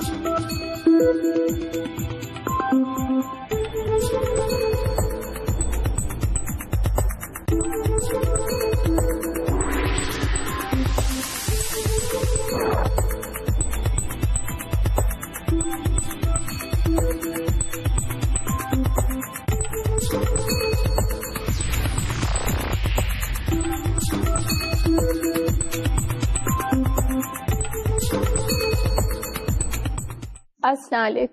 Thank you. Very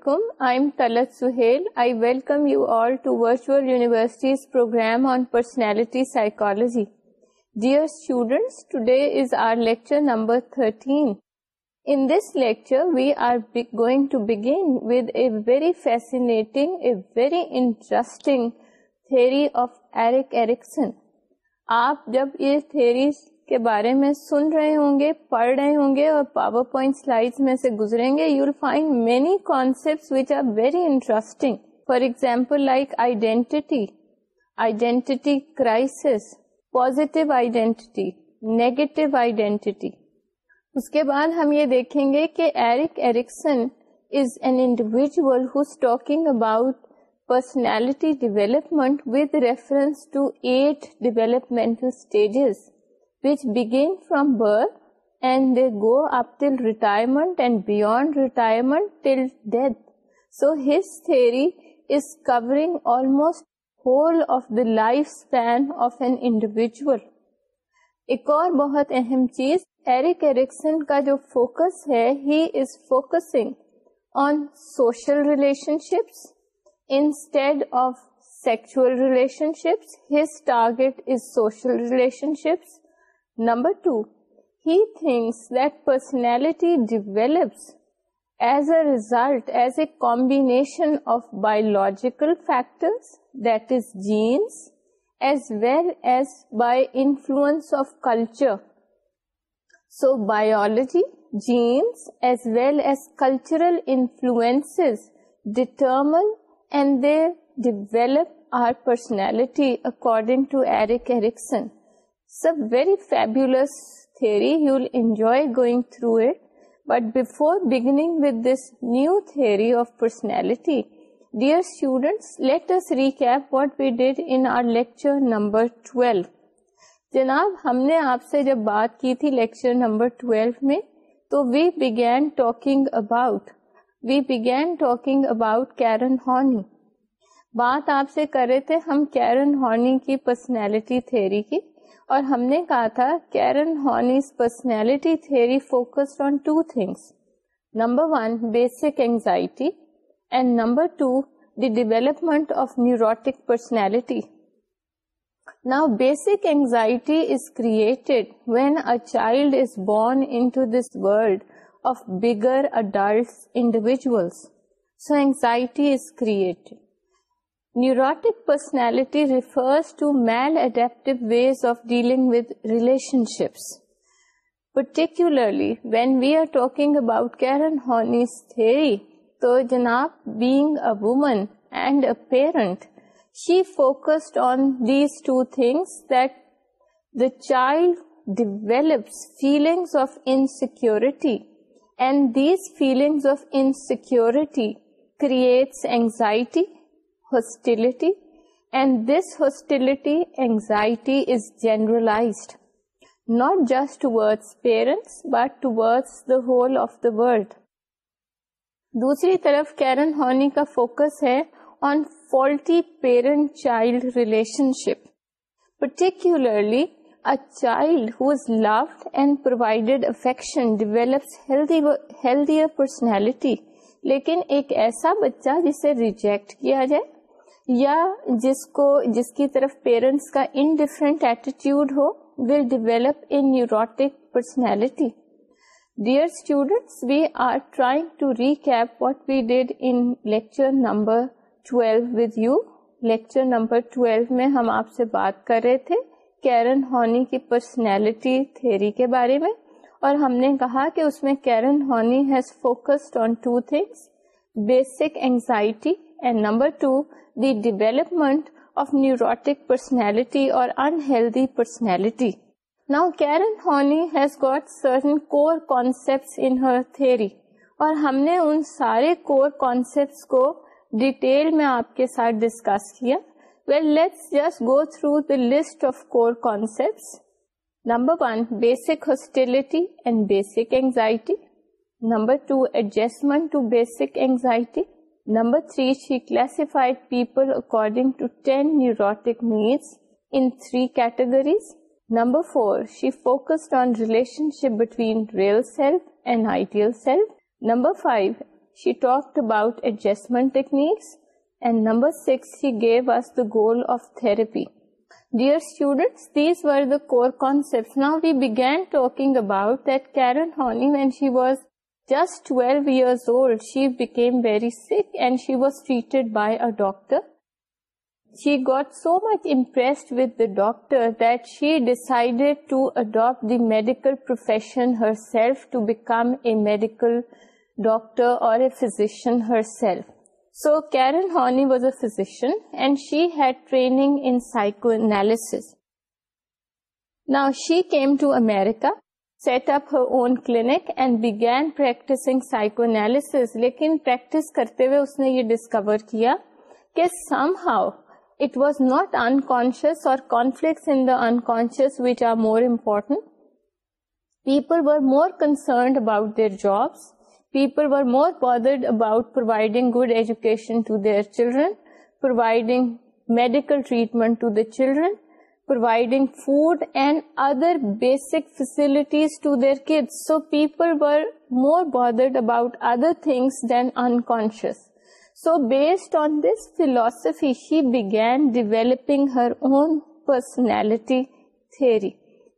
interesting آپ جب یہ کے بارے میں سن رہے ہوں گے پڑھ رہے ہوں گے اور پاور پوائنٹ میں سے گزریں گے you find many concept which are very interesting for example like identity crisis crisis I identity negative identity اس کے بعد ہم یہ دیکھیں گے کہ Eric Erikson is an individual who's talking about personality development with reference to eight developmental stages from birth and they go up retirement and beyond retirement till death so his theory is کورگ Alam individual ایک اور بہت اہم چیز Eric Erikson کا جو focus ہے he is focusing on social relationships instead of sexual relationships his target is social relationships Number two, he thinks that personality develops as a result, as a combination of biological factors, that is genes, as well as by influence of culture. So biology, genes, as well as cultural influences determine and they develop our personality, according to Erik Erikson. سب very new theory enjoy going through it but us with this new did of personality dear number twelve جناب ہم نے آپ سے جب بات کی تھی لیکچر نمبر ٹویلو میں تو begin talking about we begin talking about Karen Horney بات آپ سے کر رہے تھے ہم کیرن ہارنی کی پرسنالٹی تھیری کی اور ہم نے کہا تھا Karen Horney's personality theory focused on two things number one basic anxiety and number two the development of new personality Now, basic anxiety is created when a child is born into this world of bigger adults individuals. So, anxiety is created. Neurotic personality refers to maladaptive ways of dealing with relationships. Particularly when we are talking about Karen Horney's theory, so Janab, being a woman and a parent, she focused on these two things, that the child develops feelings of insecurity, and these feelings of insecurity creates anxiety but towards the whole of the world دوسری طرف Karen Horney کا focus ہے on faulty parent child relationship particularly is loved loved and provided affection develops healthier personality لیکن ایک ایسا بچہ جسے reject کیا جائے یا جس کو جس کی طرف پیرنٹس کا انڈیفرنٹ ایٹیٹیوڈ ہو will develop an neurotic personality dear students we are trying to recap what we did in lecture number twelve with you lecture number twelve میں ہم آپ سے بات کر رہے تھے کیرن ہونی کی پرسنالٹی تھیری کے بارے میں اور ہم نے کہا کہ اس میں Karen Horney has focused on two things basic anxiety number two the personality of unhealthy personality. Personality اور unhealthy personality now Karen Horney has in certain theory. ان ہم نے ان سارے کور کانسیپٹس کو ڈیٹیل میں آپ کے ساتھ ڈسکس کیا well let's just go through the list of core concepts number one basic hostility and basic anxiety number two adjustment to basic anxiety number three she classified people according to ten neuroses number four she focus she talk about adjustment techniques gave us the goal of therapy dear these وا کون talking about Karen Horney when she was Just 12 years old, she became very sick and she was treated by a doctor. She got so much impressed with the doctor that she decided to adopt the medical profession herself, to become a medical doctor or a physician herself. So Karen Horney was a physician and she had training in psychoanalysis. Now she came to America set up an clinic and began practice psychoanalysis لیکن practice کرتے ہوئے اس نے یہ discover کیا کہ somehow it was not unconscious اور conflict in the unconscious which are more important people were more concerned about their jobs people are more bothered about providing good education to their children providing medical treatment to the children providing food and other basic facilities to their kids so people'd about other things than ان کو developing her own personality theory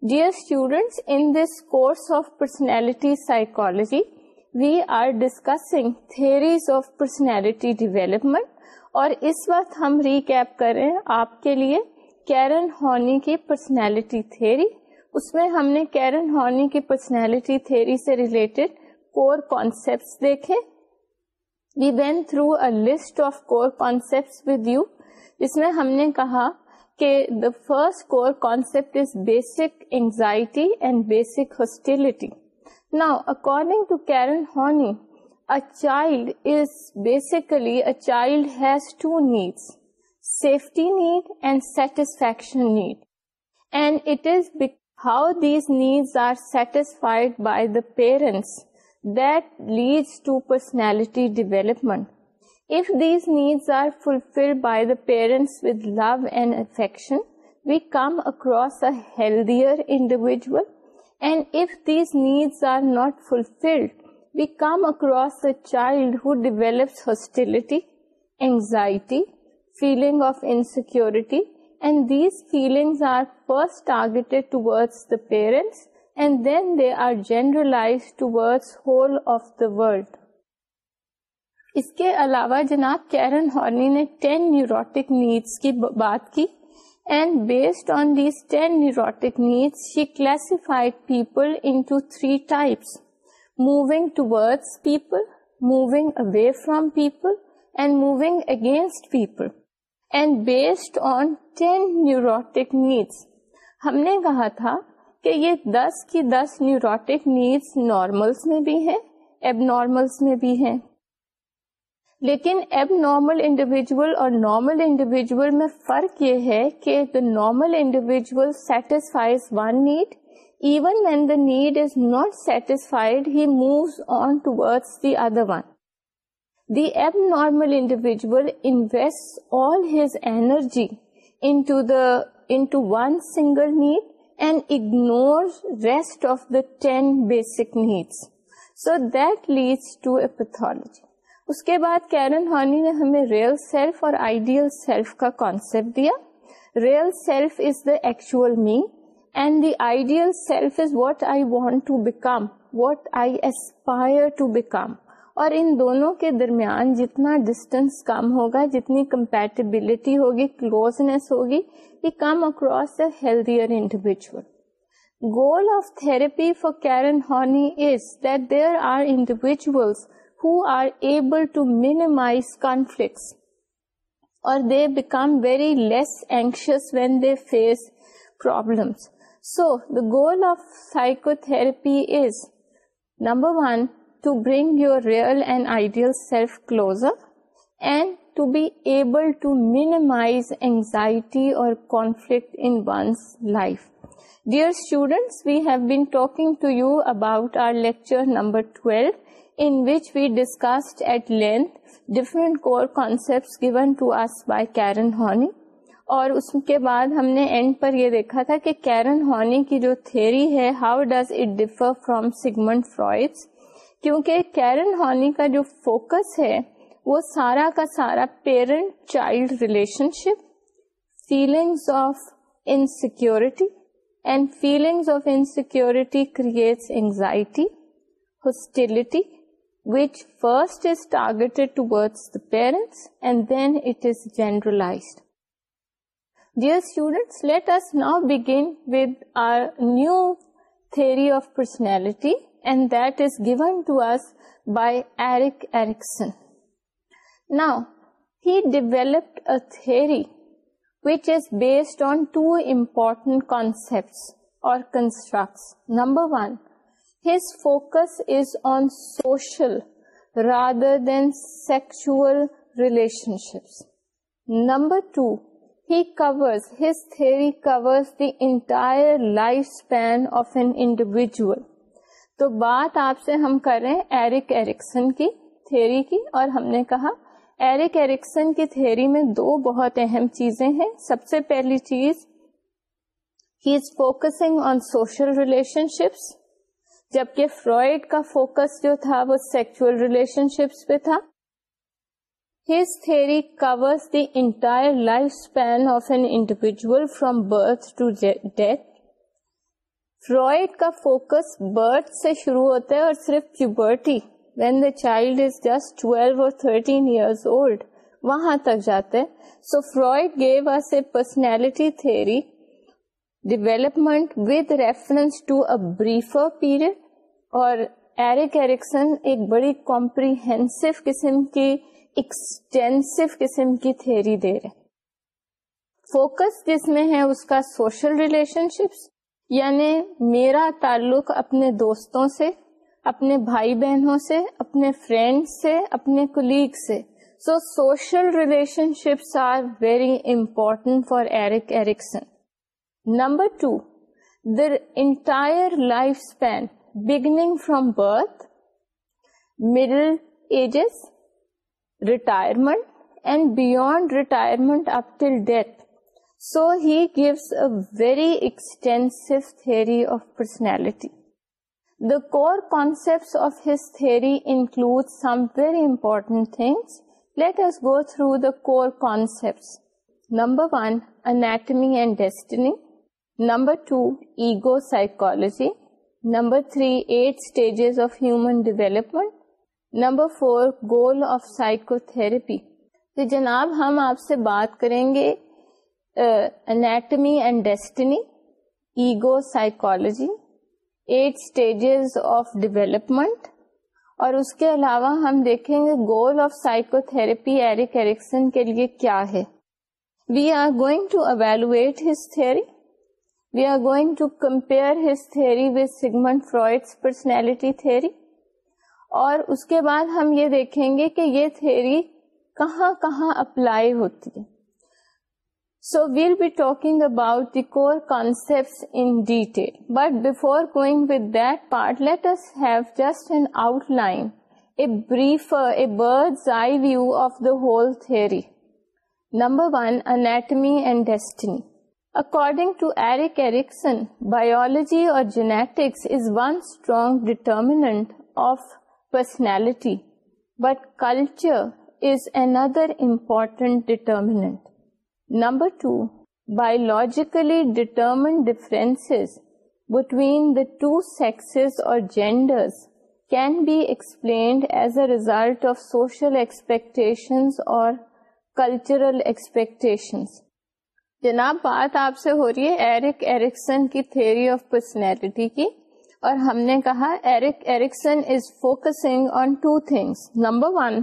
dear students in this personality psychology we are discussing theories of personality development اور اس وقت ہم recap کریں آپ کے لیے کیرن ہارنی کی پرسنالٹی تھیری اس میں ہم نے کیرن ہارنی کی پرسنالٹی تھیری سے ریلیٹڈ کور کونسپٹ دیکھے we went through list of core with you جس میں ہم نے کہا کہ the first core concept is basic anxiety and basic hostility now according to Karen Horney a child is basically a child has two needs safety need and satisfaction need. And it is how these needs are satisfied by the parents that leads to personality development. If these needs are fulfilled by the parents with love and affection, we come across a healthier individual. And if these needs are not fulfilled, we come across a child who develops hostility, anxiety, feeling of insecurity and these feelings are first targeted towards the parents and then they are generalized towards whole of the world. اس کے علاوہ جناب کیرن ہارنی نے ten neurotic needs کی بات کی and based on these ten neurotic needs she classified people into three types moving towards people moving away from people and moving against people and based on ten neurotic needs ہم نے کہا تھا کہ یہ دس کی دس نیورٹک نیڈس نارملس میں بھی ہیں ایب نارملس میں بھی ہیں لیکن ایب نارمل انڈیویجل اور نارمل انڈیویجل میں فرق یہ ہے کہ the normal individual satisfies one need even when the need is not satisfied he moves on moves the other one the abnormal individual ignore pathology اس کے بعد Karen Horney ہمیں ریئل سیلف اور آئیڈیل سیلف کا concept دیا real self is the actual me and the ideal self is what I want to become what I aspire to become اور ان دونوں کے درمیان جتنا ڈسٹینس کم ہوگا جتنی کمپیٹیبلٹی ہوگی کلوزنس ہوگی یہ come across a healthier individual goal of therapy for Karen Horney is that there are individuals who are able to minimize conflicts اور they become very less anxious when they face problems so the goal of psychotherapy is number one to bring your real and ideal self close up and to be able to minimize anxiety اور اس کے بعد ہم نے and پر یہ دیکھا تھا کہ کیرن ہار کی جو تھھیری ہے how does it differ from Sigmund Freud's کیونکہ کیرن ہالی کا جو فوکس ہے وہ سارا کا سارا parent child relationship feelings of insecurity and feelings of insecurity creates anxiety hostility which first is targeted target the parents and then it is generalised Dear students, let us now begin with our new theory of personality and that is given to us by Erik Erikson. Now, he developed a theory which is based on two important concepts or constructs. Number one, his focus is on social rather than sexual relationships. Number two, his theory covers the entire lifespan of an individual. تو بات آپ سے ہم کر رہے ہیں Eric Erikson کی theory کی اور ہم نے کہا ایرک ایرکسن کی تھیری میں دو بہت اہم چیزیں ہیں سب سے پہلی چیز he is focusing on social relationships جبکہ فرائڈ کا فوکس جو تھا وہ سیکچل ریلیشن شپس پہ تھا His theory covers the entire life span of an individual birth birth to death Freud کا فوکس برتھ سے شروع ہوتا ہے اور صرف puberty when the child is just twelve اور تھرٹین ایئرز اولڈ وہاں تک جاتے so Freud gave us a personality theory development with reference to a briefer period اور ایرک ایرکسن ایک بڑی کمپریہنسو قسم کی ایکسٹینسو قسم کی تھیری دے رہے فوکس جس میں ہے اس کا سوشل ریلیشن شپس یعنی میرا تعلق اپنے دوستوں سے اپنے بھائی بہنوں سے اپنے فرینڈ سے اپنے کولیگ سے so social relationships are very important for Eric Erikson number two there entire life span beginning from birth middle ages retirement and beyond retirement up till death so he gives a very extensive theory of personality the core concept of his theory include some very important things let S go through the core concepts number one anatomy and destiny number two ego psychology number three eight stages of human development number four goal of psychotherapy تو جناب ہم آپ سے بات کریں گے anatomy and destiny ego psychology, eight stages of development اور اس کے علاوہ ہم دیکھیں گے goal of psychotherapy Erikson کے لیے کیا ہے we are going to evaluate his theory we are going to compare his theory with Sigmund Freud's personality theory اور اس کے بعد ہم یہ دیکھیں گے کہ یہ تھیری کہاں کہاں اپلائی ہوتی ہے So we'll be talking about the core concepts in detail. But before going with that part, let us have just an outline, a bird's eye view of the whole theory. Number one, anatomy and destiny. According to Erik Erikson, biology or genetics is one strong determinant of personality, but culture is another important determinant. Number two biologically determine difference between the two sexes اور genders can be explained as a result of social expectations اور cultural expectations. جناب بات آپ سے ہو رہی ہے Eric Erikson کی تھیوری آف پرسنالٹی کی اور ہم نے کہا Eric Erikson is focusing on two things number one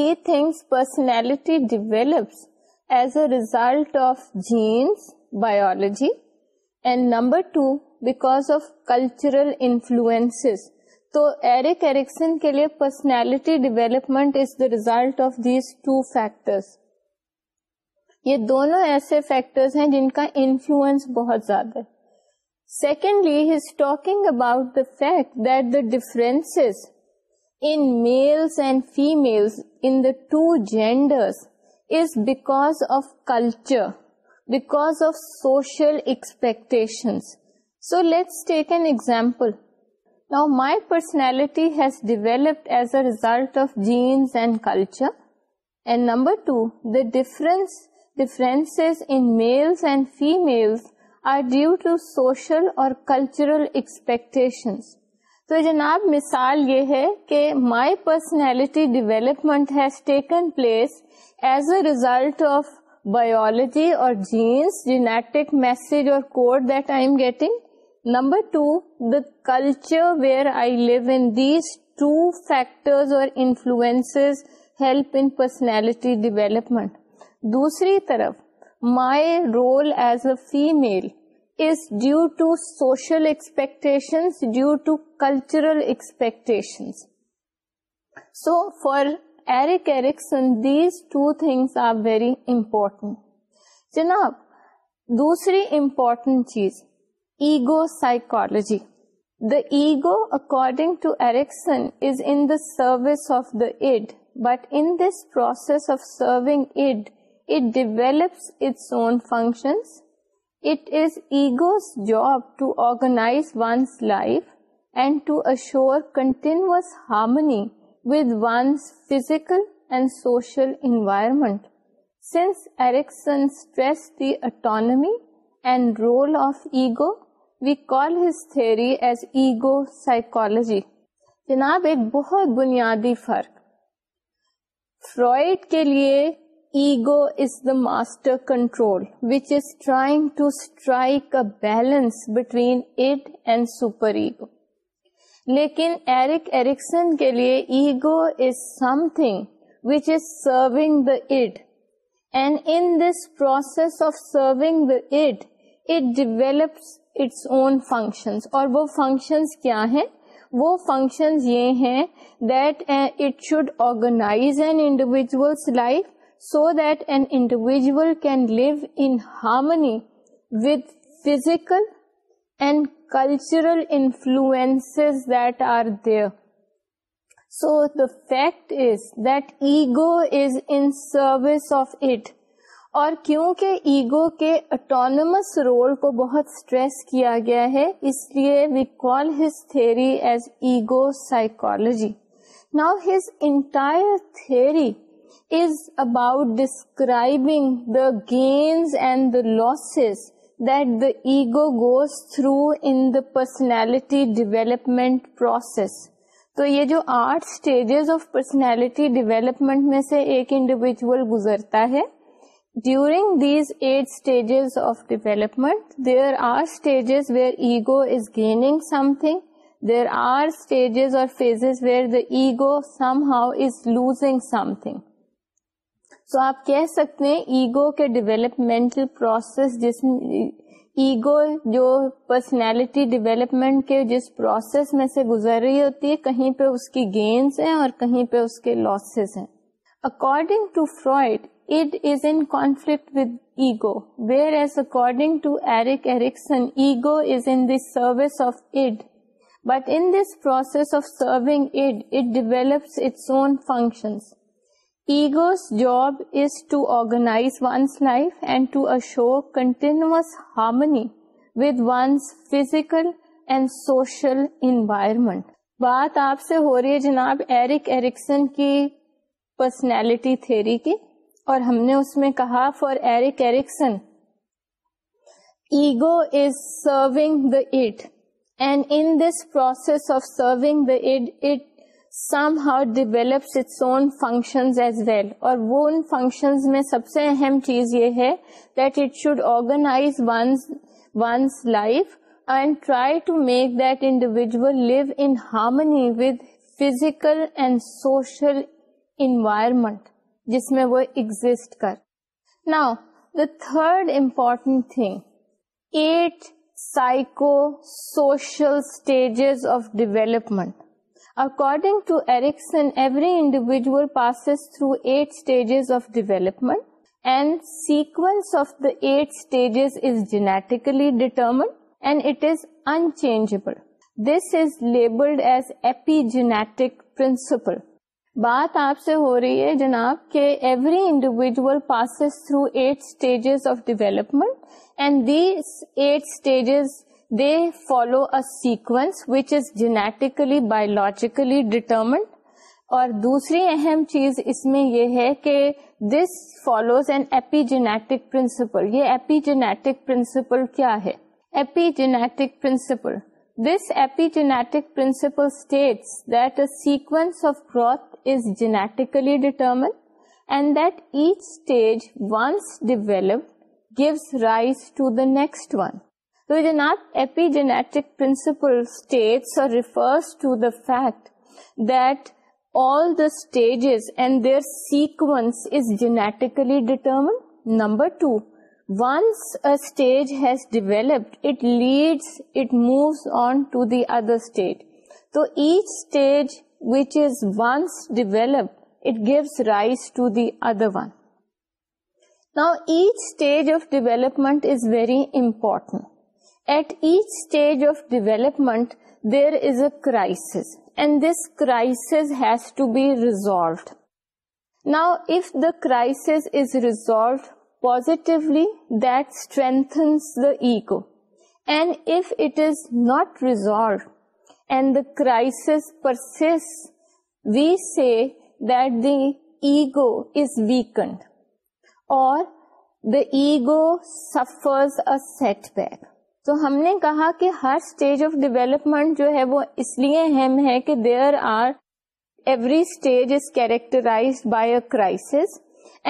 he things personality develops result of genes biology and number two because of cultural influence تو ایریک ایرکسن کے لیے personality development is the result of these two factors یہ دونوں ایسے factor ہیں جن کا influence بہت زیادہ سیکنڈلیز talking about the fact that the difference in males and females in the two genders because of culture because of social expectations so let's take an example نا my personality has develop as a result of genes and culture and number two the difference difference males and females are due to social اور cultural expectations تو جناب مثال یہ ہے کہ my personality development has taken place as a result of biology اور genes genetic message اور code that I am getting number two the culture where I live in these two factors اور influence help in personality development دوسری طرف my role as a female is due to social expectations due to cultural expectations so for Erik Erikson these two things are very important جناب دوسری important چیز ego psychology the ego according to Erikson is in the service of the id but in this process of serving id it develops its own functions it is ego's job to organise one's life and to assure continuous harmony with one's physical and social environment since Erikson stress the autonomy and role of ego we call his theory as ego psychology. جناب ایک بہت بنیادی فرق Freud کے لیے ego is the master control which is trying to strike a balance between id and superego لیکن Erik Erikson کے لیے ego is something which is serving the it and in this process of serving the it it develops its own functions اور وہ functions کیا ہیں وہ functions یہ ہیں that it should organise an individual's life so that an individual can live in harmony with physical and cultural influence that are the fact is that ego is service of id اور کیونکہ ego کے autonomous role کو بہت stress کیا گیا ہے اس لیے we call his theory as ego psychology now his entire theory is about describing the gains and the losses ego goes through in the personality development process تو یہ جو آٹھ اسٹیجز آف پرسنالٹی ڈیولپمنٹ میں سے ایک individual گزرتا ہے during these eight stages of development there are stages where ego is gaining something there are stages اور phases where the ego somehow is losing something so آپ کہہ سکتے ہیں ایگو کے developmental process جس ego جو personality development کے جس پروسیس میں سے گزر رہی ہوتی ہے کہیں پہ اس کی گینس ہیں اور کہیں پہ اس کے لاسز ہیں according to Freud it is conflict with ego whereas according to Eric Erikson ego is in this service of id but in this process of serving id it develops its own functions ego's job is to organise one's life and to issue continuous harmony with one's physical and social environment بات آپ سے ہو رہی ہے جناب Erik Erikson کی personality theory کی اور ہم نے اس میں کہا for Eric Erikson ego is serving the it and in this process of serving the it it somehow develop its own functions as well اور وہ ان فنکشنز میں سب سے اہم چیز یہ ہے that it should organise one's life and try to make that individual live in harmony with physical and social environment جس میں وہ ایگزٹ کر now the third important thing eight psychosocial stages of development according to Erikson every individual passes through eight stages of development and sequence of the eight stage genetically determined and it is unchangeable this is labelled as ایپی genetic principal بات آپ سے ہو رہی ہے جناب کہ every individual passes through eight stages of development and that stages follow Aquinas which is genetically biologically determined اور دوسری اہم چیز اس میں یہ ہے کہ this follows an epigenetic principle یہ ایپی جینیٹک پرنسپل کیا ہے epigenetic principle this epigenetic principle states that genetic sequence of growth is genetically determined and that each stage once develop gives rise to the next one تو is or not ایپی جینے fat دلڈ there سیکٹیکلی determined number ٹوسٹ leads موز on the other state تو each stage which develop it gives rise to the other one know each stage of development is very important At each stage of development, there is a crisis, and this crisis has to be resolved. Now, if the crisis is resolved positively, that strengthens the ego. And if it is not resolved and the crisis persists, we say that the ego is weakened or the ego suffers a setback. تو ہم نے کہا کہ ہر stage of development جو ہے وہ اس لیے اہم ہے کہ there are every stage is characterized by a crisis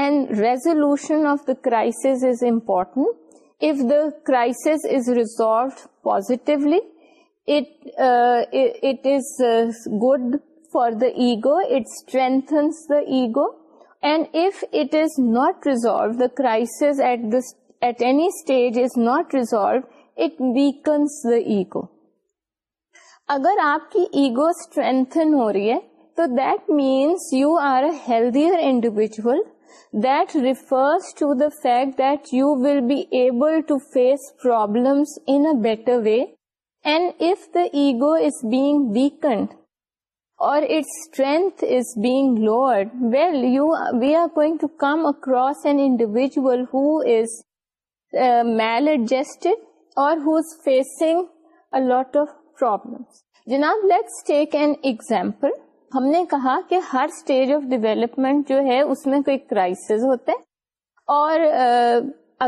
and resolution of the crisis is important if the crisis is resolved positively it is good for the ego it strengthens the ego and if it is not resolve the crisis at any stage is not resolve it weakens the ego اگر آپ کی ego strengthen ہو رہی ہے تو that means you are a healthier individual that refers to the fact that you will be able to face problems in a better way and if the ego is being weakened or it strength is being lowered well you we are going to come across an individual who lot of problems. جناب let's take an example ہم نے کہا کہ ہر stage of development جو ہے اس میں کوئی کرائسز ہوتے اور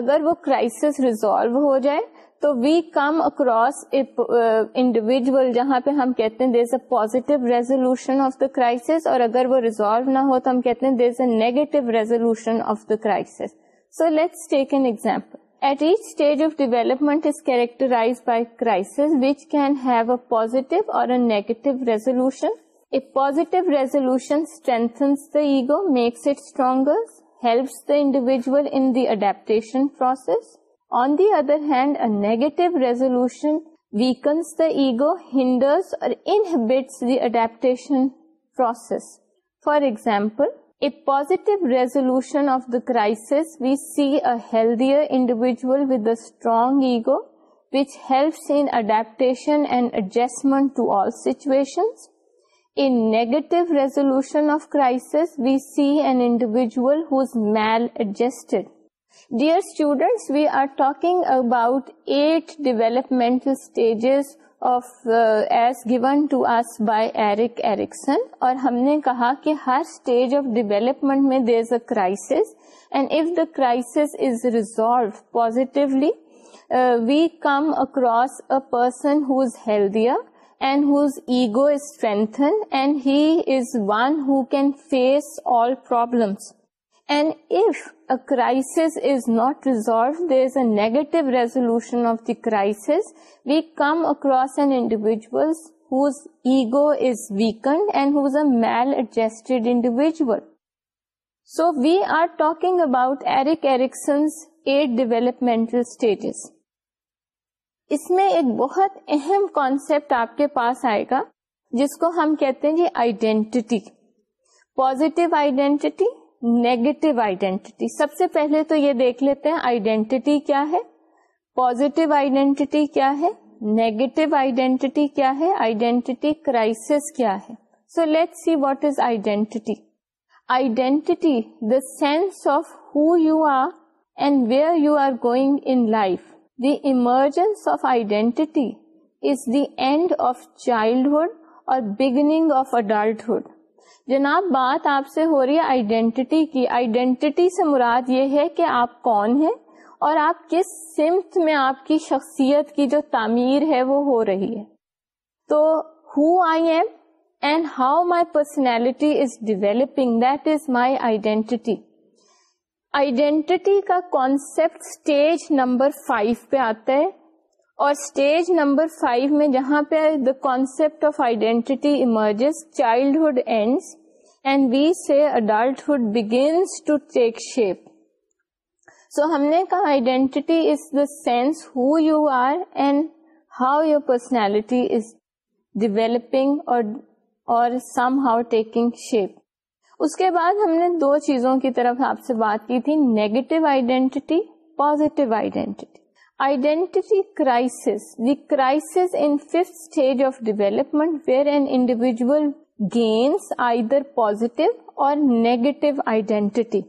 اگر وہ کرائسز ریزالو ہو جائے تو وی کم اکراس انڈیویجل جہاں پہ ہم کہتے ہیں there is a positive resolution of the crisis اور اگر وہ ریزالو نہ ہو تو ہم کہتے ہیں there is a negative resolution of the crisis so let's take an example at each stage of development characterise by crisis which can have positive اور ego makes it strong helps the individual adaptation process on the other hand resolution weakens the ego hinders our adaptation process for example a positive resolution of the crisis we see alteration and adjustment to all situation اگیٹ resolution of crisis we see an individual mile adjust dear students we are talk about eight developmental of as given to us by Erik Erikson اور ہم نے کہا کہ ہر stage of development میں there is a crisis and if the crisis is resolve positively we come across a person who is healthier and whose ego is strengthen and he is one who can face all problems and if a is is resolved, resolve is a negative resolution of the crisis, we come across an individual whose ego is weakened and whose a mal maladjusted individual so we are talking about Erik Erickson's eight developmental stages. اس میں ایک بہت اہم concept آپ کے پاس آئے گا جس کو ہم کہتے ہیں جی identity positive identity negative identity سب سے پہلے تو یہ دیکھ لیتے ہیں آئیڈینٹی کیا ہے پوزیٹو آئیڈینٹی کیا ہے نیگیٹو آئیڈینٹی کیا ہے آئیڈینٹی کرائس کیا ہے so let see what is identity identity the sense of who you are and where you are going in life the emergence of identity is the end of childhood اور beginning of adulthood جناب بات آپ سے ہو رہی ہے identity کی identity سے مراد یہ ہے کہ آپ کون ہیں اور آپ کس سمت میں آپ کی شخصیت کی جو تعمیر ہے وہ ہو رہی ہے تو who I am and how my personality is developing that is my identity identity کا کانسپٹ اسٹیج نمبر فائیو پہ آتا ہے اور اسٹیج نمبر فائیو میں جہاں پہ the concept of identity emerges childhood ends and we say take shape so ہم نے کہا identity is the sense who you are and how your personality is developing اور سم ہاؤ ٹیکنگ شیپ اس کے بعد ہم نے دو چیزوں کی طرف آپ سے بات کی تھی negative identity positive identity negative identity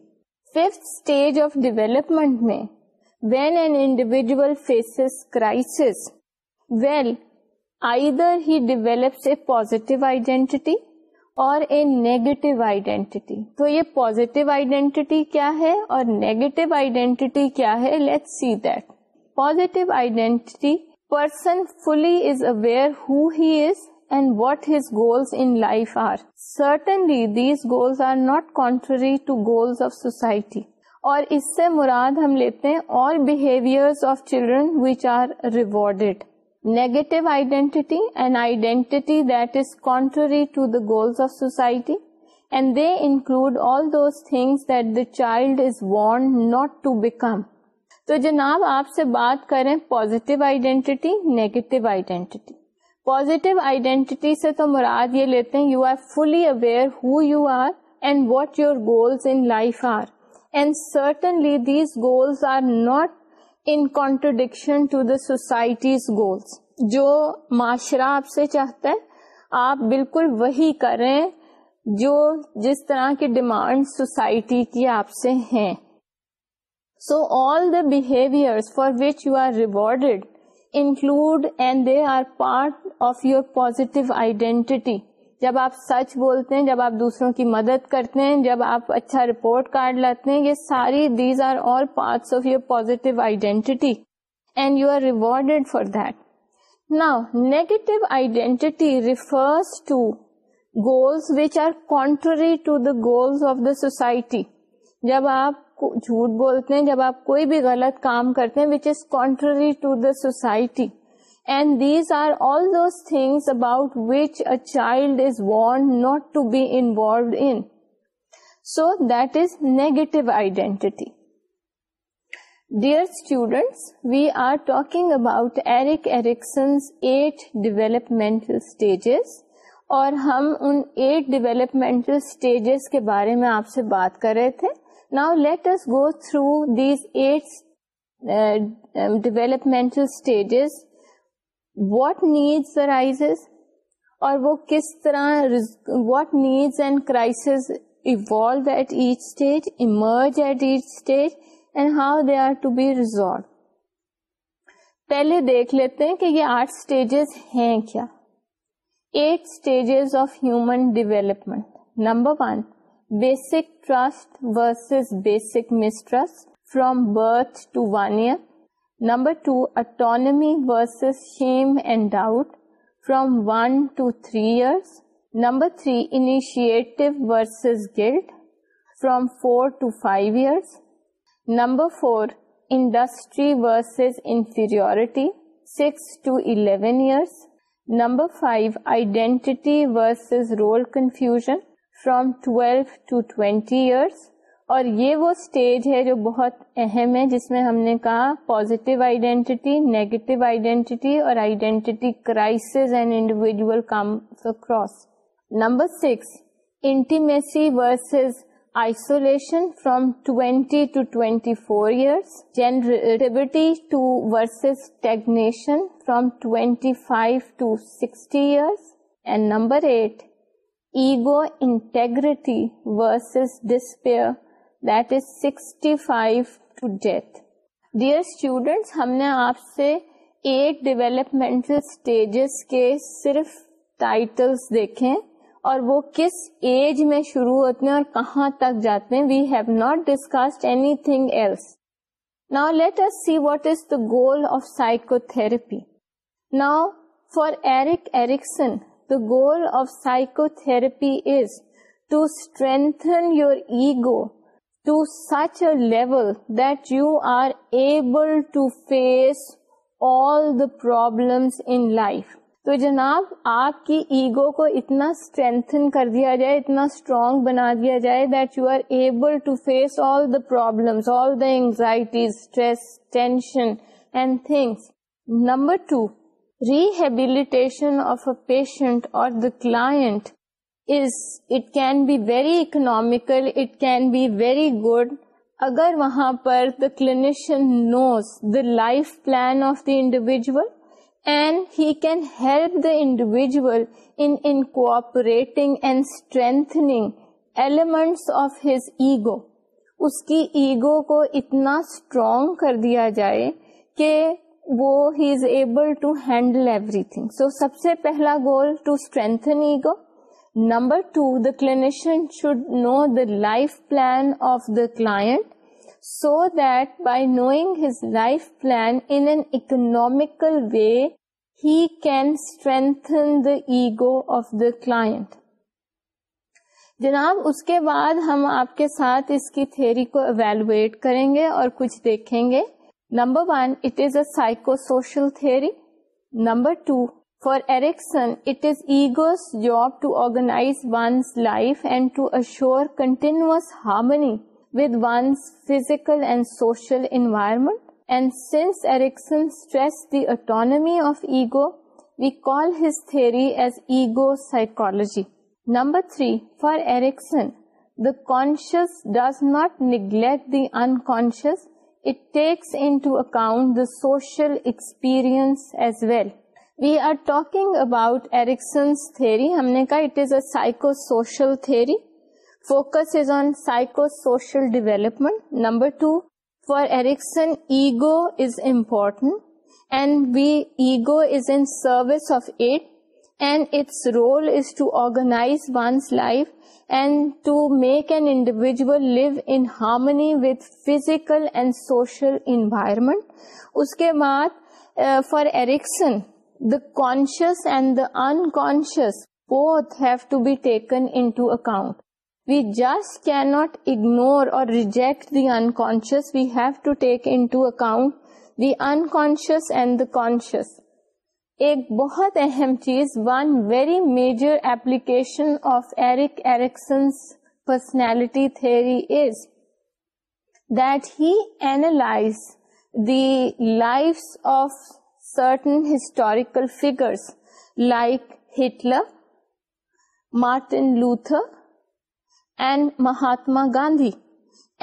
fifth stage of development میں when and individual faces crisis well either he develops a positive identity اور نیگیٹیو آئیڈینٹی تو یہ پازیٹیو آئیڈینٹیٹی کیا ہے اور نیگیٹو آئیڈینٹیٹی ہے لیٹ سی د پاز person fully is aware who he is and what his goals life are certainly these goals are not contrary to goals of society اور اس سے مراد ہم لیتے are behaviour of children which are rewarded negative identity and identity that is contrary to the goals of society and they include all those things that the child is born not to become تو جناب آپ سے بات کریں positive identity negative identity positive identity سے تو مراد یہ لیتے ہیں you are fully aware who you are and what your goals in life are and certainly these goals are not in contradiction to the society's goals جو معاشرہ آپ سے چاہتا ہے آپ بالکل وہی کریں جو جس طرح کی ڈیمانڈ سوسائٹی کی آپ سے ہیں so all the behaviour for which you are rewarded include and they are part of your positive identity. جب آپ سچ بولتے ہیں جب آپ دوسروں کی مدد کرتے ہیں جب آپ اچھا رپورٹ کارڈ لاتے ہیں یہ ساری these are all parts of your positive and you are rewarded for that نا negative identity refers to goals which are contrary to the goals of the society جب آپ جھوٹ بولتے ہیں جب آپ کوئی بھی غلط کام کرتے ہیں which is contrary to the society and these are all those things about which a child is warned not to be involved in so that is negative identity dear students we are talking about Eric Erikson eight developmental stages اور ہم ان eight developmental stages کے بارے میں آپ سے بات کر رہے تھے نا let us go through these eight developmental stages what need the rises اور وہ کس طرح what need and crisis evolve at each stage emerge at each stage and how they are to be resolve پہلے دیکھ لیتے ہیں کہ یہ آٹھ اسٹیجز ہیں کیا eight stage of human development number one basic trust versus basic mistrust from birth to 1 year. Number 2, autonomy versus shame and doubt from 1 to 3 years. Number 3, initiative versus guilt from 4 to 5 years. Number 4, industry versus inferiority, 6 to 11 years. Number 5, identity versus role confusion from 12 to 20 years اور یہ وہ stage ہے جو بہت اہم ہے جس میں ہم نے کہا پازیٹیو آئیڈینٹی نیگیٹو آئیڈینٹی اور identity crisis and individual comes across number six intimacy versus isolation from twenty to twenty four years to versus stagnation from twenty five to sixty years and number eight integrity versus despair that is sixty five to death dear students ہم نے آپ سے ایک developmental stages کے صرف titles دیکھیں اور وہ کس ایج میں شروع ہوتے ہیں اور کہاں تک جاتے ہیں we have not discussed anything else now let's see what is the goal of psychotherapy now for Eric Erikson goal of of therapy is to strengthen your ego to such a level that you are able to face all the problems in life تو جناب آپ کی ego کو اتنا strengthen کر دیا جائے اتنا اسٹرانگ بنا دیا جائے that you are able to face all the problem all the anxieties stress tension and things number two rehabilitation of a patient اور the client very economical be very good اگر وہاں پر the clinician the life plan of the individual and he can help the individual ان کو strengthening elements of his ego اس کی ego کو اتنا strong کر دیا جائے کہ وہ he is able to handle everything so سب سے پہلا goal to strengthen ego number two the clinician should know the life plan of the client so that by knowing his life plan economical way he can strengthen the ego of the client جناب اس کے بعد ہم آپ کے ساتھ اس کی theory کو اویلویٹ کریں گے اور کچھ دیکھیں گے Number one, it is a psychosocial theory. Number two, for Erikson, it is ego's job to organize one's life and to assure continuous harmony with one's physical and social environment. And since Erikson stressed the autonomy of ego, we call his theory as ego psychology. Number three, for Erikson, the conscious does not neglect the unconscious it takes into account the social experience as well we are talking about Erikson's theory ہم نے کہا it is a psychosocial theory focus is on psychosocial development number two for Erikson ego is important and we ego is an service of eight and its role is to organise one's life and to make and individual live in harmony with physical and social environment اس کے بعد for Erikson the conscious and the unconscious both have to be taken into account we just can not ignore اور reject the unconscious we have to take account we unconscious and the conscious ایک بہت اہم چیز one very major application of Eric Erikson's personality theory is that he analyse the of certain historical figures like Hitler Martin Luther and Mahatma Gandhi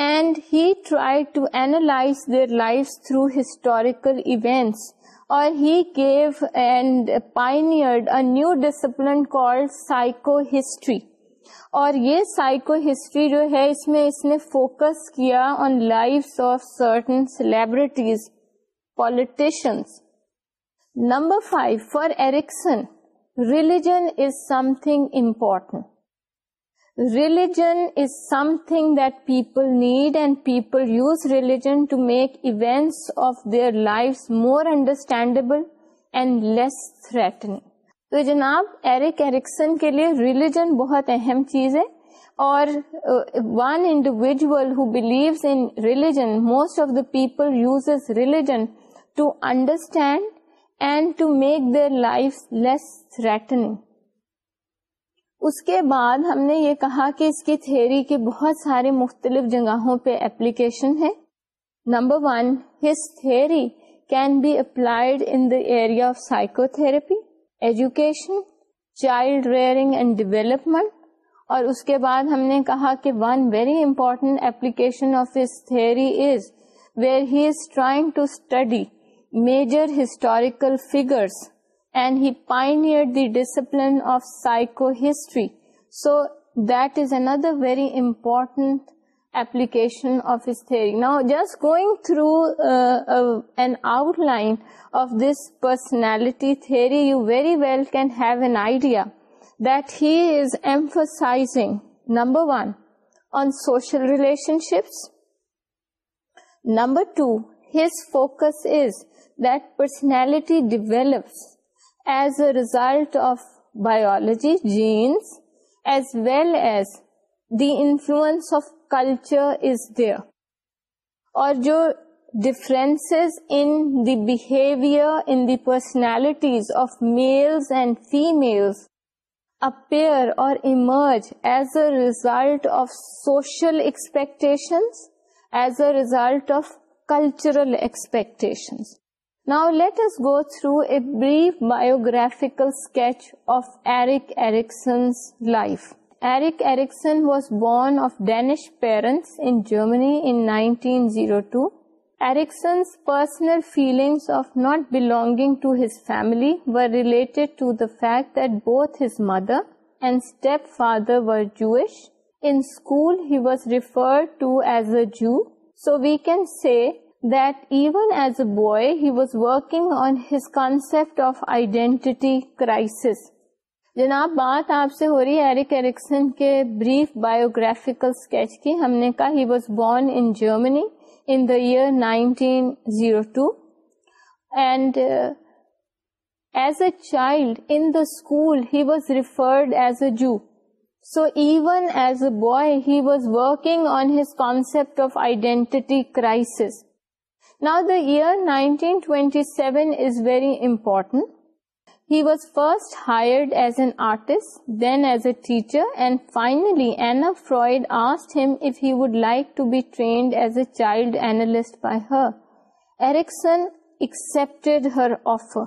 and he try to analyse their life through historical events اور he gave and pioneered a new discipline call psychohistory اور یہ psycho history جو ہے اس میں اس نے focus کیا on life of certain laboratories politicians number five for Erikson religion is something important religion is something that people need and people use religion to make events of their life more understandable and less threatening تو جناب Erik Erikson کے لیے religion بہت اہم چیز ہے اور one individual who believes in religion most of the people uses religion to understand and to make their life less threatening اس کے بعد ہم نے یہ کہا کہ اس کی تھیری کے بہت سارے مختلف جگہوں پہ اپلیکیشن ہے number one his theory can be applied in the area of psychotherapy education child rearing and development اور اس کے بعد ہم نے کہا کہ one very important application of his theory is where he is trying to study major historical figures and he pioneered the discipline of psychohistory. So that is another very important application of his theory. Now, just going through uh, an outline of this personality theory, you very well can have an idea that he is emphasizing, number one, on social relationships. Number two, his focus is that personality develops as a result of biology, genes, as well as the influence of culture is there. Or jo differences in the behavior, in the personalities of males and females appear or emerge as a result of social expectations, as a result of cultural expectations. Now let go through a graphical personal feeling of not belong to his family were relate both his mother and stepfather were Jewish in so we can see that even as a boy he was working on his concept of identity crisis. جناب بات آپ سے ہو رہی ہے Eric Erikson کے brief biographical sketch کی ہم نے کہا he was born in Germany in the year nineteen zero two and as a child in the school he was referred as a Jew so even as a boy he was working on his concept of identity crisis now year nineteen twenty seven important he was first finally then as a teacher and finally would like to be trained as a child analyst by her Erikson accepted her offer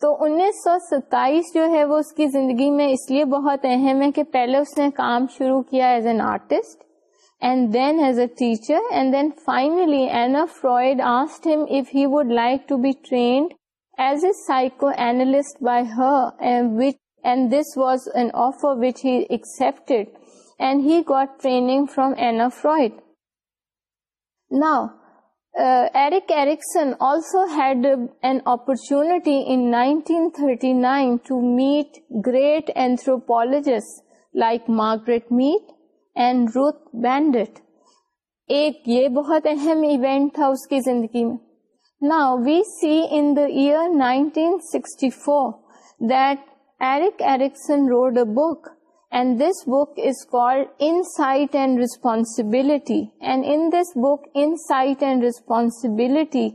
تو انیس سو ستائیس جو ہے وہ اس کی زندگی میں اس لیے بہت اہم ہے کہ پہلے اس نے کام شروع کیا as an artist and then as a teacher, and then finally Anna Freud asked him if he would like to be trained as a psychoanalyst by her, and this was an offer which he accepted, and he got training from Anna Freud. Now, Erik uh, Erikson also had an opportunity in 1939 to meet great anthropologists like Margaret Mead زندگی میں year book and this book is call responsibility and book insight and responsibility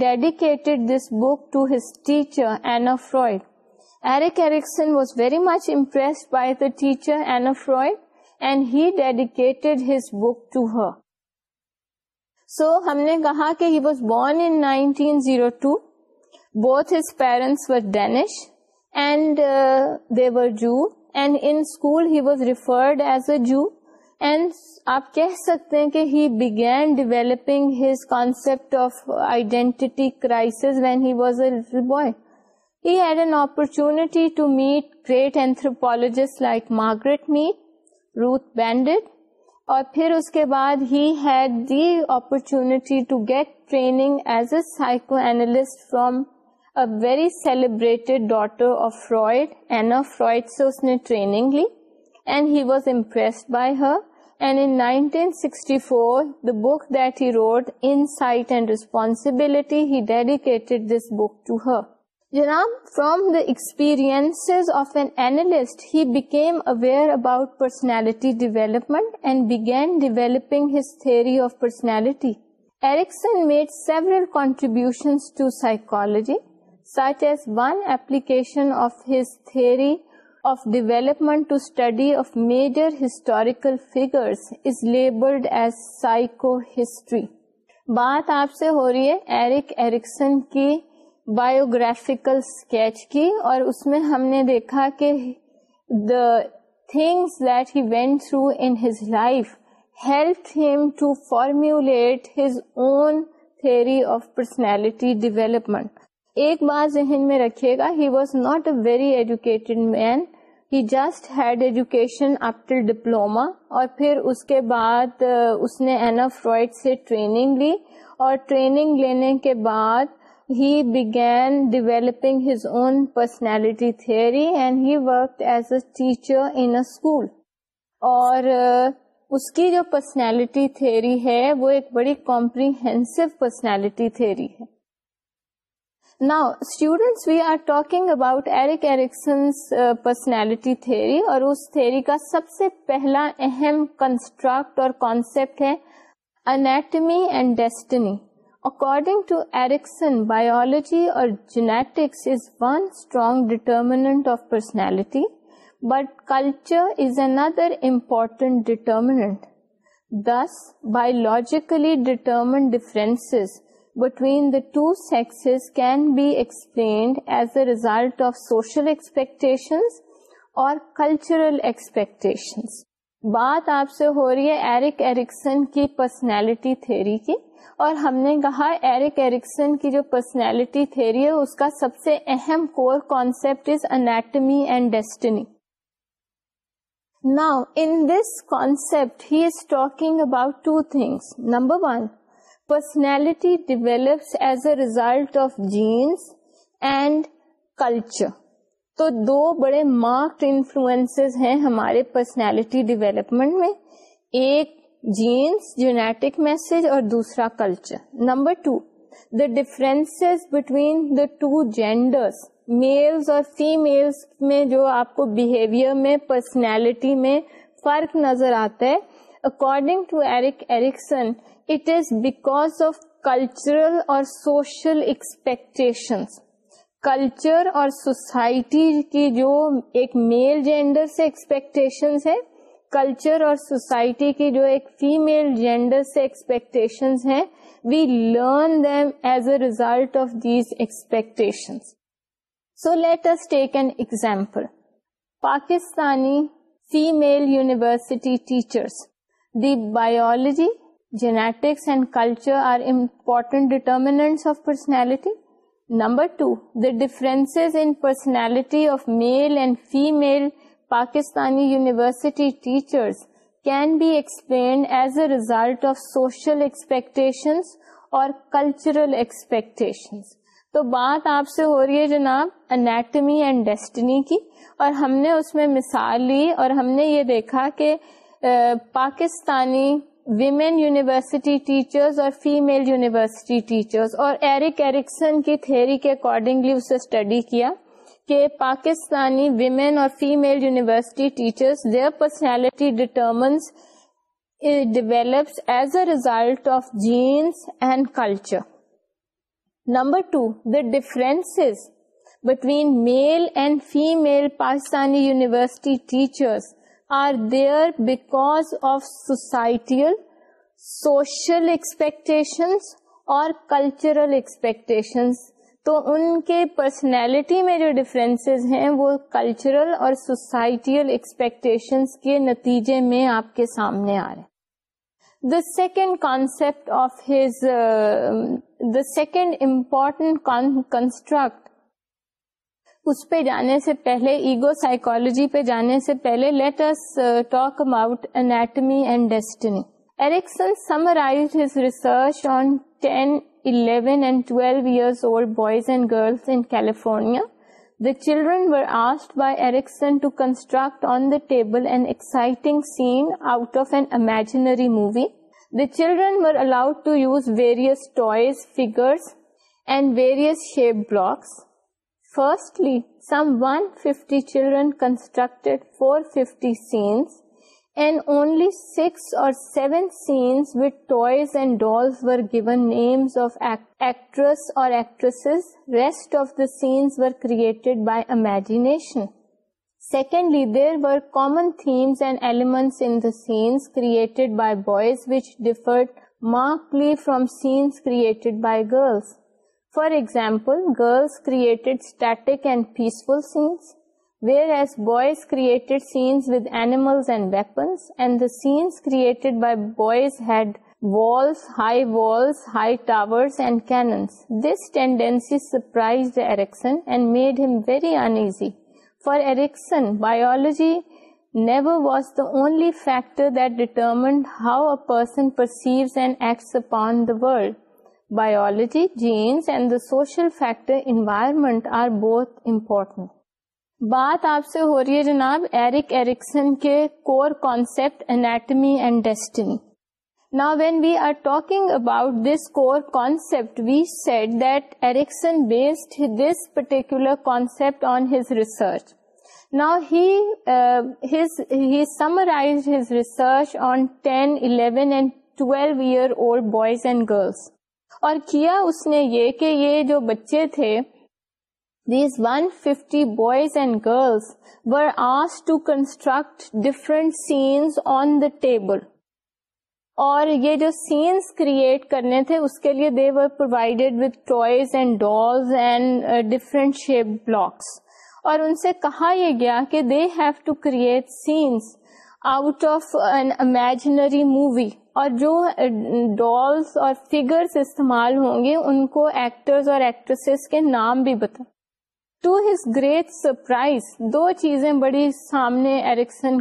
dedicate this book to his teacher اینڈرکسن was very much impress by the teacher اینڈر and he dedicate his book to ہو ہم نے کہا کہ he was born Anas parents were inferred as a and آپ کہہ سکتے ہیں کہ he begin developing his concept of identity crisis when he was a little boy had and opportunity to meet great anthropologist like Margaret Mead Ruth Benedict اور پھر اس کے بعد ہی had the opportunity to get training as a psychoanalyst from very celebrated daughter of Freud Freud سے اس نے training لی and he was impressed by her and in Indian sixty four that he wrote int and ریسپونسبلٹیڈ this book to her جناب from the of an analyst he became aware about personality development developing theory of personality made several to psychology such as one application of his theory of development to study of major historical figures is labelled as psycho history بات آپ سے ہو رہی ہے Eric Erikson کی biographical sketch کی اور اس میں ہم نے دیکھا کہ the things that he went through in his life help him to formulate his own theory of personality development ایک بات ذہن میں رکھیے گا he was not a very educated man he just had education after diploma اور پھر اس کے بعد uh, اس نے اینا فرائڈ سے ٹریننگ لی اور ٹریننگ لینے کے بعد he began developing his own personality theory and he worked as a teacher in a school. اور uh, اس کی جو پرسنالٹی تھیری ہے وہ ایک بڑی personality students we are talking about Eric Erikson's personality theory اور اس تھیری کا سب سے پہلا اہم کنسٹرکٹ اور کانسیپٹ ہے anatomy and destiny According to Erickson, biology or genetics is one strong determinant of personality, but culture is another important determinant. Thus, biologically determined differences between the two sexes can be explained as a result of social expectations or cultural expectations. بات آپ سے ہو رہی ہے Eric Erikson کی personality theory کی اور ہم نے کہا ایرک ایرکسن کی جو پرسنالٹی تھیری ہے اس کا سب سے اہم core concept is anatomy and destiny now in this concept he is talking about two things number one personality develops as a result of genes and culture تو دو بڑے مارکڈ انفلوئنس ہیں ہمارے پرسنالٹی ڈیولپمنٹ میں ایک genes genetic message اور دوسرا culture number two the difference between the two genders males اور فیمل میں جو آپ کو بہیویئر میں پرسنالٹی میں فرق نظر آتا ہے according to Eric Erikson it is because of cultural اور سوشل ایکسپیکٹیشنس کلچر اور سوسائٹی کی جو ایک میل جینڈر سے ایکسپیکٹیشنز ہے کلچر اور سوسائٹی کی جو ایک فیمل جینڈر سے ایکسپیکٹیشن ہیں we learn them as a result of these expectations so let us take an example Pakistani female university teachers the biology genetics and culture are important determinants of personality number two the differences in personality of male and female Pakistani university teachers can be explained as a result of social expectations اور cultural expectations تو بات آپ سے ہو رہی ہے جناب anatomy and destiny کی اور ہم نے اس میں مثال لی اور ہم نے یہ دیکھا کہ پاکستانی ویمن یونیورسٹی ٹیچرز اور فیمیل یونیورسٹی ٹیچرز اور ایرک ایرکسن کی تھیری کے اکارڈنگلی اسے اسٹڈی کیا کہ پاکستانی ویمن اور female university teachers their personality determinants develops as a result of genes and culture number two the difference between male and female Pakistani university teachers there because of societal social expectations اور cultural expectations تو ان کے personality میں جو differences ہیں وہ cultural اور societal expectations کے نتیجے میں آپ کے سامنے آ رہے the second concept of his the second important construct اس پہ جانے سے پہلے ایگو سائیکالوجی پہ جانے سے پہلے let talk about and destiny summarize his research on girls in California were children were Erickson by construct to construct on the table and exciting scene out of movie. Imaginary movie the children allowed to use toys, toys and various shape blocks Firstly, some 150 children constructed 450 scenes, and only 6 or 7 scenes with toys and dolls were given names of actors or actresses. Rest of the scenes were created by imagination. Secondly, there were common themes and elements in the scenes created by boys which differed markedly from scenes created by girls. For example, girls created static and peaceful scenes, whereas boys created scenes with animals and weapons, and the scenes created by boys had walls, high towers, and cannons. This tendency surprised Erikson and made him very uneasy. For Erikson, biology never was the only factor that determined how a person perceives and acts upon the world. biology, genes and the social factor environment are both important. بات آپ سے ہو رہی ہے جناب Erik Erikson کے core concept anatomy and destiny نا when we are talking about this core concept we said that Erikson based this particular concept on his research نا he summarize his research on ten eleven and twelve year old boys and girls کیا اس نے یہ کہ یہ جو بچے تھے these one fifty boys and girls were construct different scenes on the table اور یہ جو سینس کریئٹ کرنے تھے اس کے لیے they were provided with toys and dolls and different shape blocks اور ان سے کہا یہ گیا کہ they have to create scenes out of an imaginary movie اور جو ڈالس اور فیگرس استعمال ہوں گے ان کو ایکٹرز اور ایکٹریس کے نام بھی بتا ٹو ہز گریٹ سرپرائز دو چیزیں بڑی سامنے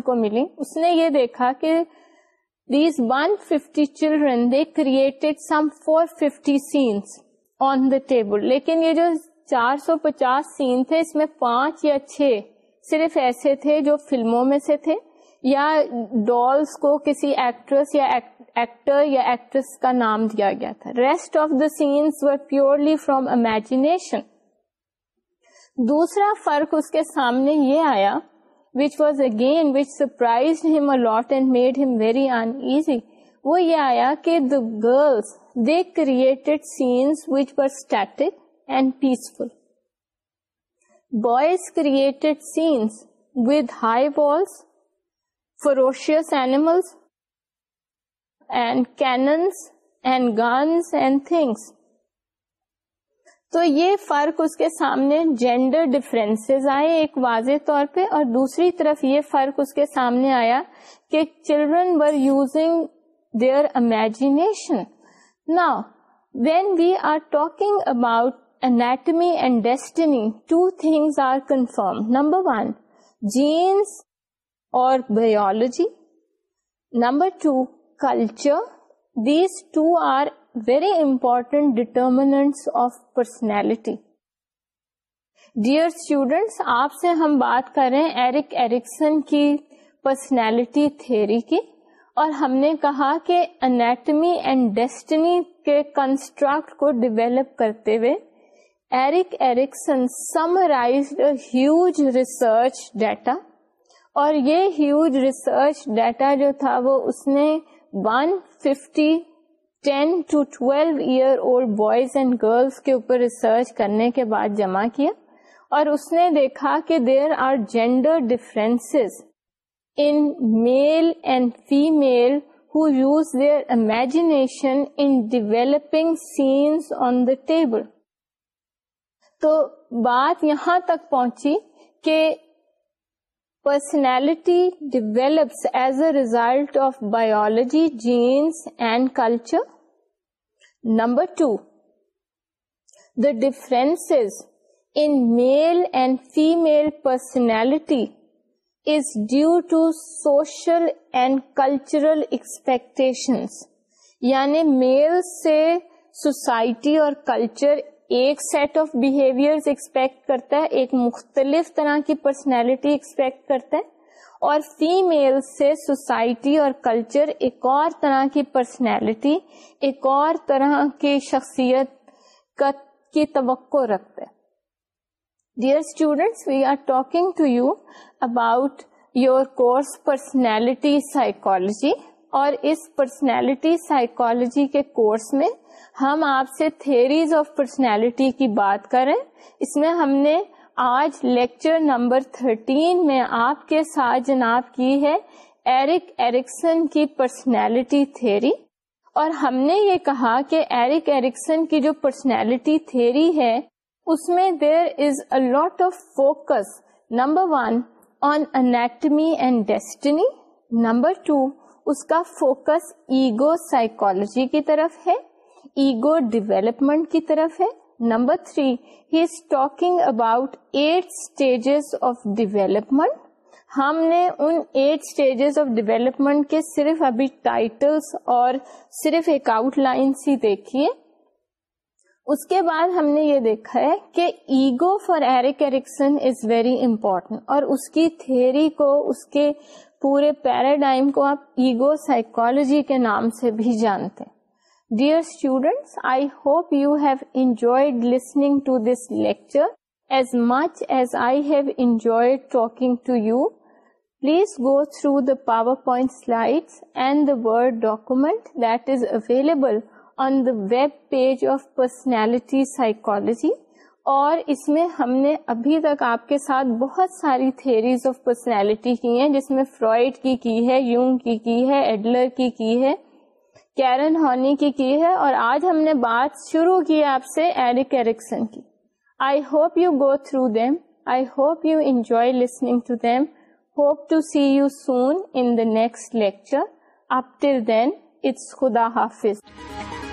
کو ملی اس نے یہ دیکھا کہ these fifty children they created some four fifty scenes on the table لیکن یہ جو چار سو پچاس سین تھے اس میں پانچ یا چھ صرف ایسے تھے جو فلموں میں سے تھے یا ڈالس کو کسی ایکٹریس یا ایکٹر ایکٹر یا ایکٹریس کا نام دیا گیا تھا ریسٹ آف دا سینس و پیورلی فرام امیجنیشن دوسرا فرق اس کے سامنے یہ آیا which was again which surprised him a lot and made him very uneasy وہ یہ آیا کہ the girls they created scenes which were static and peaceful boys created scenes with high walls ferocious animals تو یہ فرق اس کے سامنے جینڈر ڈفرینس آئے ایک واضح طور پہ اور دوسری طرف یہ فرق اس کے سامنے آیا کہ children were using their imagination نا when we are talking about anatomy and destiny two thing are confirm number one genes اور biology number two culture these two are very important determinants of personality dear students آپ سے ہم بات کر رہے ہیں Eric Erikson کی personality theory کی اور ہم نے کہا کہ انیٹمی اینڈ ڈیسٹنی کے کنسٹرکٹ کو ڈیویلپ کرتے ہوئے Eric Erikson summarize huge research data اور یہ ہیوج ریسرچ ڈیٹا جو تھا وہ اس نے one fifty ten to twelve year old boys and girls کے اوپر ریسرچ کرنے کے بعد جمع کیا اور اس نے دیکھا کہ there are gender difference in male and female who use their imagination in developing scenes on the table تو بات یہاں تک پہنچی کہ personality develops as a result of biology genes and culture number two the difference in male and female personality is due to social and cultural expectation یعنی male سے society اور culture ایک سیٹ آف بہیویئر ایکسپیکٹ کرتا ہے ایک مختلف طرح کی پرسنالٹی ایکسپیکٹ کرتا ہے اور فیمیل سے سوسائٹی اور کلچر ایک اور طرح کی پرسنالٹی ایک اور طرح کی شخصیت کی توقع رکھتا ہے dear students we are talking to you about your course personality psychology اور اس پرسنالٹی سائیکالوجی کے کورس میں ہم آپ سے تھیریز آف پرسنالٹی کی بات کریں اس میں ہم نے آج لیکچر نمبر 13 میں آپ کے ساتھ جناب کی ہے ایرک ایرکسن کی پرسنالٹی تھیری اور ہم نے یہ کہا کہ ایرک ایرکسن کی جو پرسنالٹی تھیری ہے اس میں there is a lot of focus number one on anatomy and destiny number two اس کا فوکس ایگو سائیکولوجی کی طرف ہے ایگو ڈیویلپمنٹ کی طرف ہے number three he is talking about eight stages of development ہم نے ان ایٹ اسٹیجز آف ڈیولپمنٹ کے صرف ابھی ٹائٹلس اور صرف ایک آؤٹ لائنس ہی دیکھیے اس کے بعد ہم نے یہ دیکھا ہے کہ ego for Erikson is very important اور اس کی تھیری کو اس کے پورے پیراڈائم کو آپ ایگو سائیکالوجی کے نام سے بھی جانتے dear students I hope you have enjoyed listening to this lecture as much as I have enjoyed talking to you please go through the PowerPoint slide and the word document that is available on the web page of personality psychology اور اس میں ہم نے ابھی تک آپ کے ساتھ بہت ساری تھیریز آف پرسنالٹی کی ہیں جس میں فرائڈ کی کی ہے یونگ کی کی ہے ایڈلر کی کی ہے کیرن ہونی کی کی ہے اور آج ہم نے بات شروع کی آپ سے ایرک ایرکسن کی I hope you go through them I hope you enjoy listening to them hope to see you soon in the next lecture up till then it's خدا حافظ